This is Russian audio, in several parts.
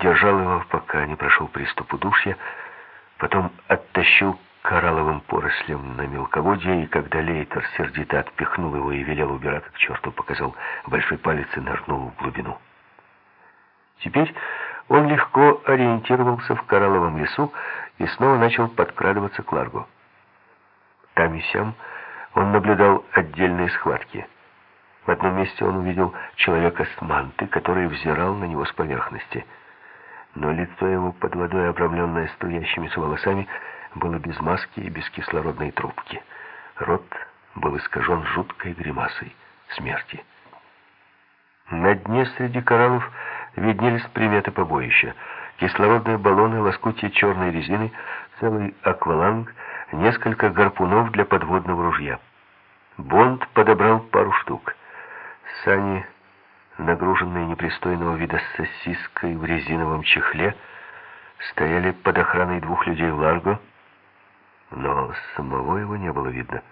держал его, пока не прошел приступ удушья, потом оттащил коралловым порослем на мелководье, и когда Лейтер сердито отпихнул его и велел убираться к черту, показал большой палец и нырнул в глубину. Теперь он легко ориентировался в коралловом лесу и снова начал подкрадываться к Ларгу. Там и сям он наблюдал отдельные схватки. В одном месте он увидел человека с манты, который взирал на него с поверхности. Но лицо его под водой, обрамленное струящимися волосами, было без маски и без кислородной трубки. Рот был искажен жуткой гримасой смерти. На дне среди кораллов виднелись приметы побоища. Кислородные баллоны, лоскутья черной резины, целый акваланг, несколько гарпунов для подводного ружья. Бонд подобрал пару штук. Сани, нагруженные непристойного вида сосиской в резиновом чехле, стояли под охраной двух людей в Ларго, но самого его не было видно.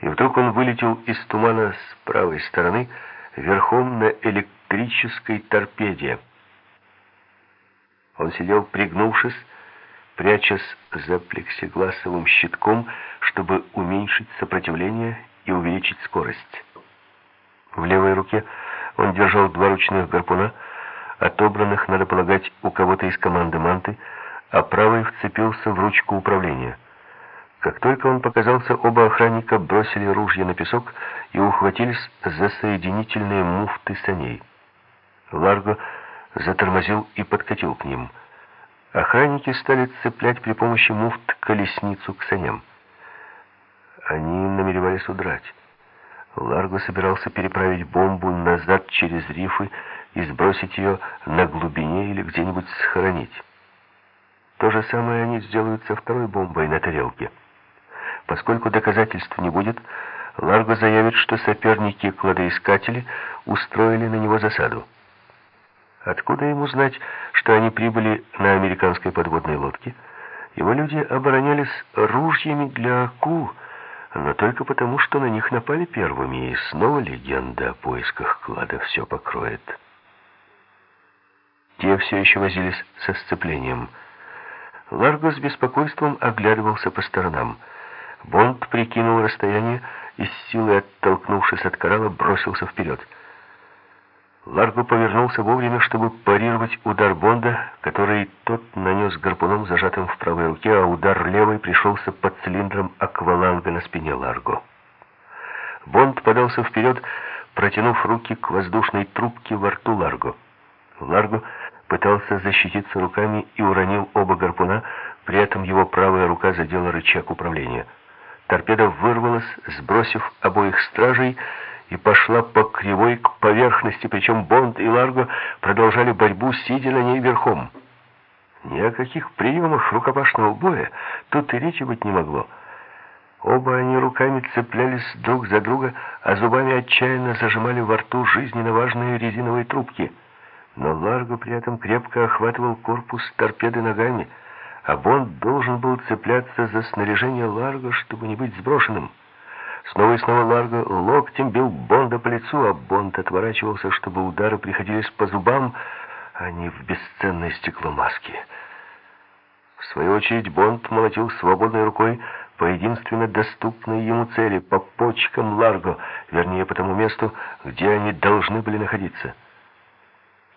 И вдруг он вылетел из тумана с правой стороны верхом на электрической торпеде. Он сидел пригнувшись, прячась за плексигласовым щитком, чтобы уменьшить сопротивление и увеличить скорость. В левой руке он держал два ручных гарпуна, отобранных, надо полагать, у кого-то из команды «Манты», а правый вцепился в ручку управления. Как только он показался, оба охранника бросили ружья на песок и ухватились за соединительные муфты саней. Ларго затормозил и подкатил к ним. Охранники стали цеплять при помощи муфт колесницу к саням. Они намеревались удрать. Ларго собирался переправить бомбу назад через рифы и сбросить ее на глубине или где-нибудь схоронить. То же самое они сделают со второй бомбой на тарелке. Поскольку доказательств не будет, Ларго заявит, что соперники-кладоискатели устроили на него засаду. Откуда ему знать, что они прибыли на американской подводной лодке? Его люди оборонялись ружьями для акул, но только потому, что на них напали первыми, и снова легенда о поисках клада все покроет. Те все еще возились со сцеплением. Ларго с беспокойством оглядывался по сторонам. Бонд прикинул расстояние и с силой оттолкнувшись от коралла, бросился вперед. Ларго повернулся вовремя, чтобы парировать удар Бонда, который тот нанес гарпуном, зажатым в правой руке, а удар левой пришелся под цилиндром акваланга на спине Ларго. Бонд подался вперед, протянув руки к воздушной трубке во рту Ларго. Ларго пытался защититься руками и уронил оба гарпуна, при этом его правая рука задела рычаг управления. Торпеда вырвалась, сбросив обоих стражей, и пошла по кривой к поверхности, причем Бонд и Ларго продолжали борьбу, сидя на ней верхом. Ни о каких приемах рукопашного боя тут и речи быть не могло. Оба они руками цеплялись друг за друга, а зубами отчаянно зажимали во рту жизненно важные резиновые трубки. Но Ларго при этом крепко охватывал корпус торпеды ногами, а Бонд должен был цепляться за снаряжение Ларго, чтобы не быть сброшенным. Снова и снова Ларго локтем бил Бонда по лицу, а Бонд отворачивался, чтобы удары приходились по зубам, а не в бесценное стекло маски. В свою очередь Бонд молотил свободной рукой по единственно доступной ему цели, по почкам Ларго, вернее, по тому месту, где они должны были находиться.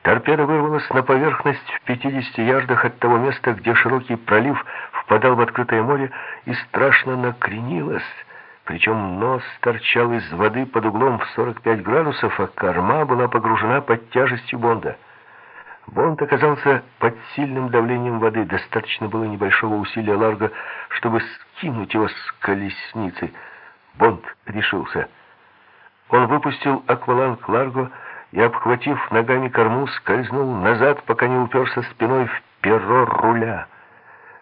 Торпеда вырвалась на поверхность в 50 ярдах от того места, где широкий пролив впадал в открытое море и страшно накренилась, причем нос торчал из воды под углом в 45 градусов, а корма была погружена под тяжестью Бонда. Бонд оказался под сильным давлением воды. Достаточно было небольшого усилия Ларго, чтобы скинуть его с колесницы. Бонд решился. Он выпустил акваланг Ларго и, обхватив ногами корму, скользнул назад, пока не уперся спиной в перо руля.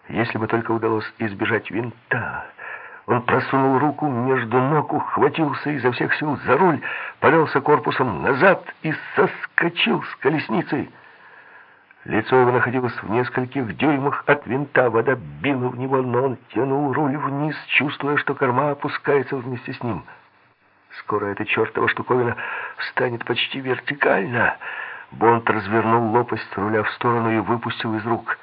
Если бы только удалось избежать винта... Он просунул руку между ног, ухватился изо всех сил за руль, повелся корпусом назад и соскочил с колесницы. Лицо его находилось в нескольких дюймах от винта. Вода била в него, но он тянул руль вниз, чувствуя, что корма опускается вместе с ним. Скоро эта чертова штуковина встанет почти вертикально. Бонд развернул лопасть руля в сторону и выпустил из рук.